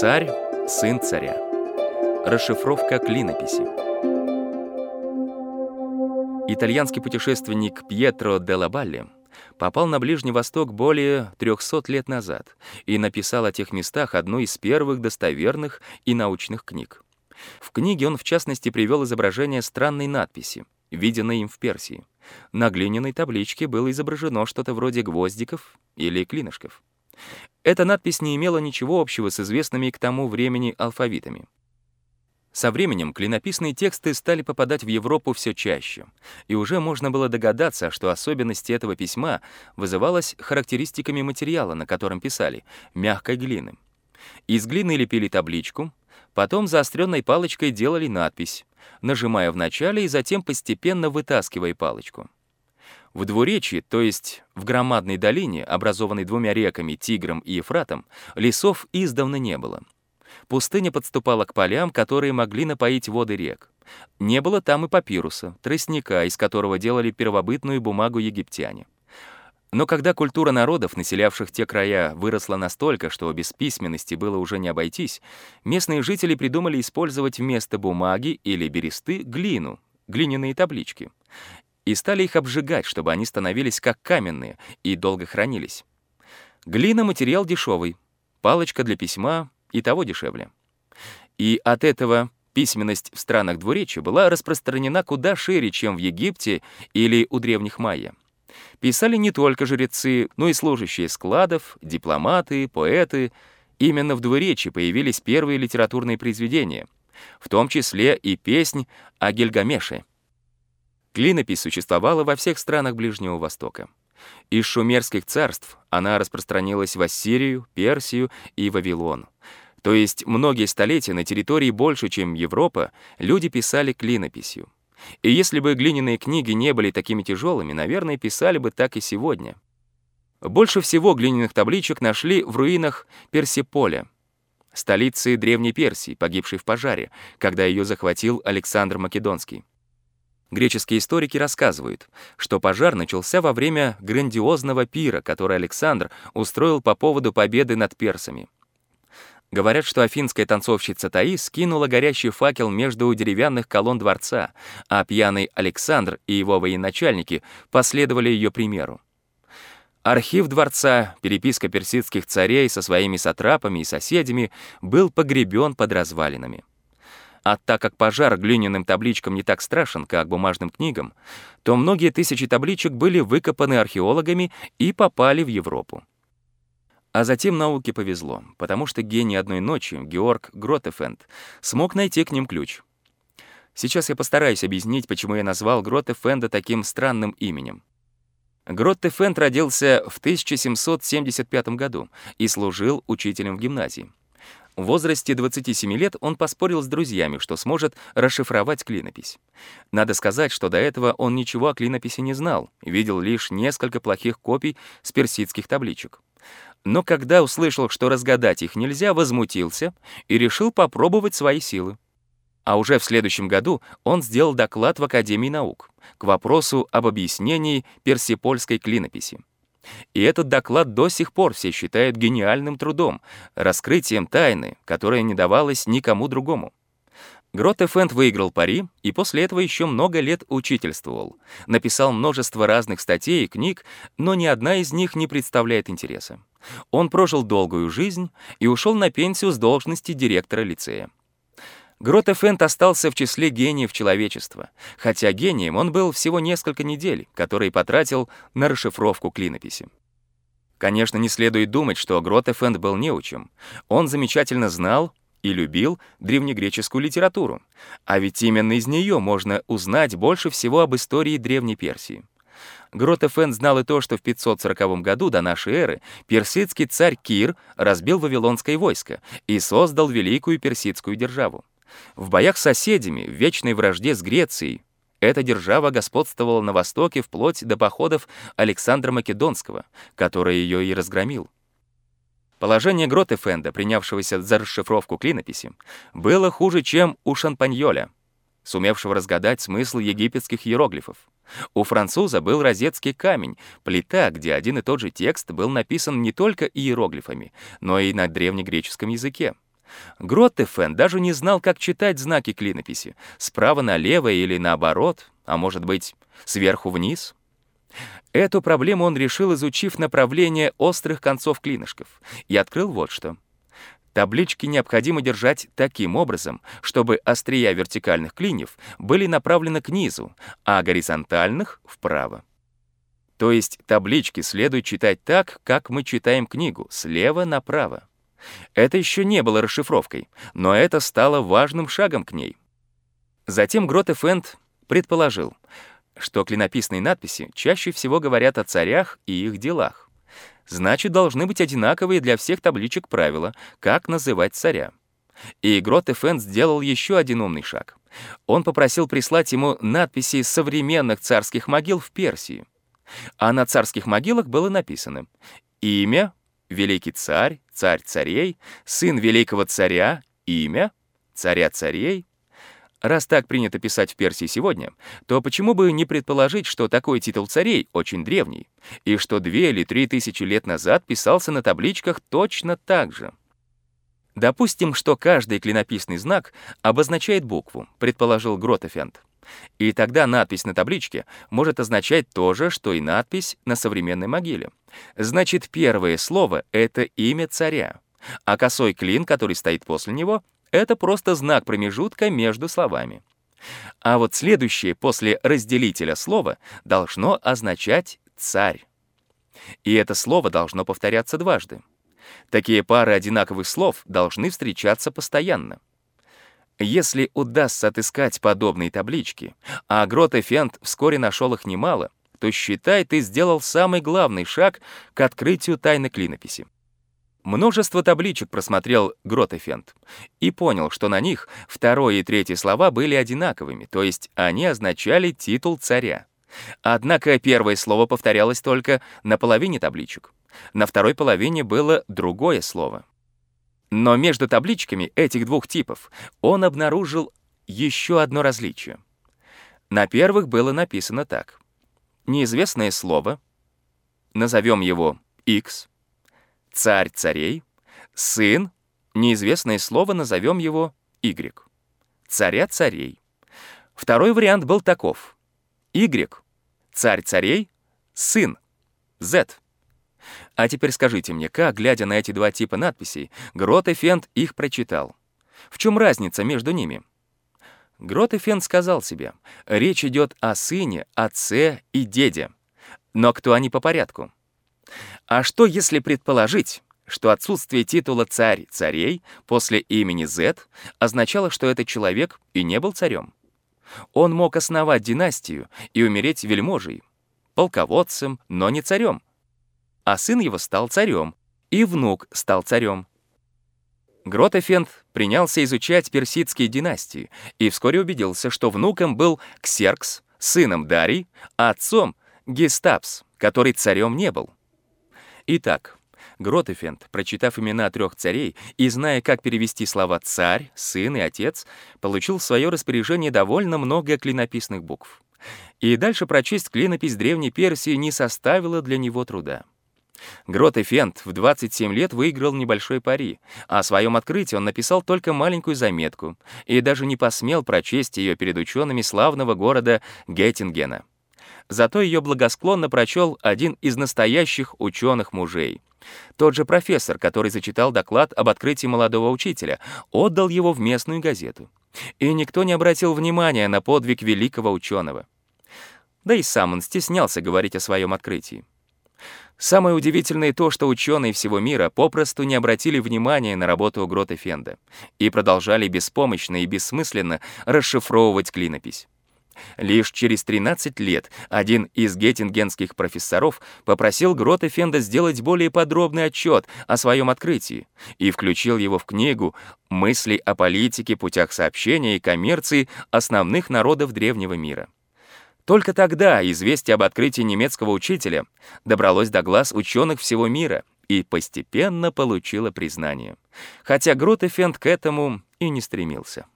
Царь, сын царя. Расшифровка клинописи. Итальянский путешественник Пьетро де Лабалли попал на Ближний Восток более 300 лет назад и написал о тех местах одну из первых достоверных и научных книг. В книге он, в частности, привел изображение странной надписи, виденной им в Персии. На глиняной табличке было изображено что-то вроде гвоздиков или клинышков. Эта надпись не имела ничего общего с известными к тому времени алфавитами. Со временем клинописные тексты стали попадать в Европу все чаще, и уже можно было догадаться, что особенности этого письма вызывалась характеристиками материала, на котором писали, мягкой глины. Из глины лепили табличку, потом заостренной палочкой делали надпись, нажимая в начале и затем постепенно вытаскивая палочку. В двуречии, то есть в громадной долине, образованной двумя реками Тигром и Ефратом, лесов издавна не было. Пустыня подступала к полям, которые могли напоить воды рек. Не было там и папируса, тростника, из которого делали первобытную бумагу египтяне. Но когда культура народов, населявших те края, выросла настолько, что без письменности было уже не обойтись, местные жители придумали использовать вместо бумаги или бересты глину, глиняные таблички и стали их обжигать, чтобы они становились как каменные и долго хранились. Глина — материал дешевый, палочка для письма и того дешевле. И от этого письменность в странах двуречия была распространена куда шире, чем в Египте или у древних майя. Писали не только жрецы, но и служащие складов, дипломаты, поэты. Именно в двуречии появились первые литературные произведения, в том числе и песнь о Гильгамеше — Клинопись существовала во всех странах Ближнего Востока. Из шумерских царств она распространилась в Ассирию, Персию и Вавилон. То есть многие столетия на территории больше, чем Европа, люди писали клинописью. И если бы глиняные книги не были такими тяжелыми, наверное, писали бы так и сегодня. Больше всего глиняных табличек нашли в руинах Персиполя, столицы Древней Персии, погибшей в пожаре, когда ее захватил Александр Македонский. Греческие историки рассказывают, что пожар начался во время грандиозного пира, который Александр устроил по поводу победы над персами. Говорят, что афинская танцовщица Таис кинула горящий факел между деревянных колонн дворца, а пьяный Александр и его военачальники последовали ее примеру. Архив дворца, переписка персидских царей со своими сатрапами и соседями был погребен под развалинами. А так как пожар глиняным табличкам не так страшен, как бумажным книгам, то многие тысячи табличек были выкопаны археологами и попали в Европу. А затем науке повезло, потому что гений одной ночи, Георг Гротефенд, смог найти к ним ключ. Сейчас я постараюсь объяснить, почему я назвал Гротефенда таким странным именем. Гроттефенд родился в 1775 году и служил учителем в гимназии. В возрасте 27 лет он поспорил с друзьями, что сможет расшифровать клинопись. Надо сказать, что до этого он ничего о клинописи не знал, видел лишь несколько плохих копий с персидских табличек. Но когда услышал, что разгадать их нельзя, возмутился и решил попробовать свои силы. А уже в следующем году он сделал доклад в Академии наук к вопросу об объяснении персипольской клинописи. И этот доклад до сих пор все считают гениальным трудом, раскрытием тайны, которая не давалась никому другому. Гроттефенд выиграл пари и после этого еще много лет учительствовал. Написал множество разных статей и книг, но ни одна из них не представляет интереса. Он прожил долгую жизнь и ушел на пенсию с должности директора лицея. Гротефент остался в числе гениев человечества, хотя гением он был всего несколько недель, которые потратил на расшифровку клинописи. Конечно, не следует думать, что Гротефенд был неучим. Он замечательно знал и любил древнегреческую литературу, а ведь именно из нее можно узнать больше всего об истории Древней Персии. Гротефен знал и то, что в 540 году до нашей эры персидский царь Кир разбил вавилонское войско и создал великую персидскую державу. В боях с соседями, в вечной вражде с Грецией, эта держава господствовала на Востоке вплоть до походов Александра Македонского, который ее и разгромил. Положение Гротефенда, принявшегося за расшифровку клинописи, было хуже, чем у Шампаньоля, сумевшего разгадать смысл египетских иероглифов. У француза был розетский камень, плита, где один и тот же текст был написан не только иероглифами, но и на древнегреческом языке. Гроттефен даже не знал, как читать знаки клинописи, справа налево или наоборот, а может быть, сверху вниз. Эту проблему он решил, изучив направление острых концов клинышков, и открыл вот что. Таблички необходимо держать таким образом, чтобы острия вертикальных клиньев были направлены к низу, а горизонтальных — вправо. То есть таблички следует читать так, как мы читаем книгу, слева направо. Это еще не было расшифровкой, но это стало важным шагом к ней. Затем Гротефенд предположил, что клинописные надписи чаще всего говорят о царях и их делах. Значит, должны быть одинаковые для всех табличек правила, как называть царя. И Гротефенд сделал еще один умный шаг. Он попросил прислать ему надписи современных царских могил в Персии. А на царских могилах было написано «Имя великий царь, царь царей, сын великого царя, имя, царя царей. Раз так принято писать в Персии сегодня, то почему бы не предположить, что такой титул царей очень древний, и что две или три тысячи лет назад писался на табличках точно так же? Допустим, что каждый клинописный знак обозначает букву, предположил Гротефенд. И тогда надпись на табличке может означать то же, что и надпись на современной могиле. Значит, первое слово — это имя царя, а косой клин, который стоит после него, это просто знак промежутка между словами. А вот следующее после разделителя слова должно означать «царь». И это слово должно повторяться дважды. Такие пары одинаковых слов должны встречаться постоянно. Если удастся отыскать подобные таблички, а Грот Фент вскоре нашел их немало, то считай, ты сделал самый главный шаг к открытию тайны клинописи. Множество табличек просмотрел Гротефент и понял, что на них второе и третье слова были одинаковыми, то есть они означали титул царя. Однако первое слово повторялось только на половине табличек. На второй половине было другое слово. Но между табличками этих двух типов он обнаружил еще одно различие. На первых было написано так. Неизвестное слово, назовем его X, царь царей, сын, неизвестное слово, назовем его Y, царя царей. Второй вариант был таков. Y, царь царей, сын, Z. А теперь скажите мне, как, глядя на эти два типа надписей, Грот и Фент их прочитал? В чем разница между ними? Грот и Фент сказал себе, речь идет о сыне, отце и деде. Но кто они по порядку? А что, если предположить, что отсутствие титула «царь царей» после имени Z означало, что этот человек и не был царем? Он мог основать династию и умереть вельможей, полководцем, но не царем а сын его стал царем, и внук стал царем. Гротефенд принялся изучать персидские династии и вскоре убедился, что внуком был Ксеркс, сыном Дарий, а отцом — Гестапс, который царем не был. Итак, Гротефенд, прочитав имена трех царей и зная, как перевести слова «царь», «сын» и «отец», получил в свое распоряжение довольно много клинописных букв. И дальше прочесть клинопись Древней Персии не составило для него труда. Грот Фент в 27 лет выиграл небольшой пари, а о своем открытии он написал только маленькую заметку и даже не посмел прочесть ее перед учеными славного города Геттингена. Зато ее благосклонно прочел один из настоящих ученых мужей. Тот же профессор, который зачитал доклад об открытии молодого учителя, отдал его в местную газету. И никто не обратил внимания на подвиг великого ученого. Да и сам он стеснялся говорить о своем открытии. Самое удивительное то, что ученые всего мира попросту не обратили внимания на работу Грота Фенда и продолжали беспомощно и бессмысленно расшифровывать клинопись. Лишь через 13 лет один из геттингенских профессоров попросил Грота Фенда сделать более подробный отчет о своем открытии и включил его в книгу «Мысли о политике, путях сообщения и коммерции основных народов древнего мира». Только тогда известие об открытии немецкого учителя добралось до глаз ученых всего мира и постепенно получило признание. Хотя Гротефенд к этому и не стремился.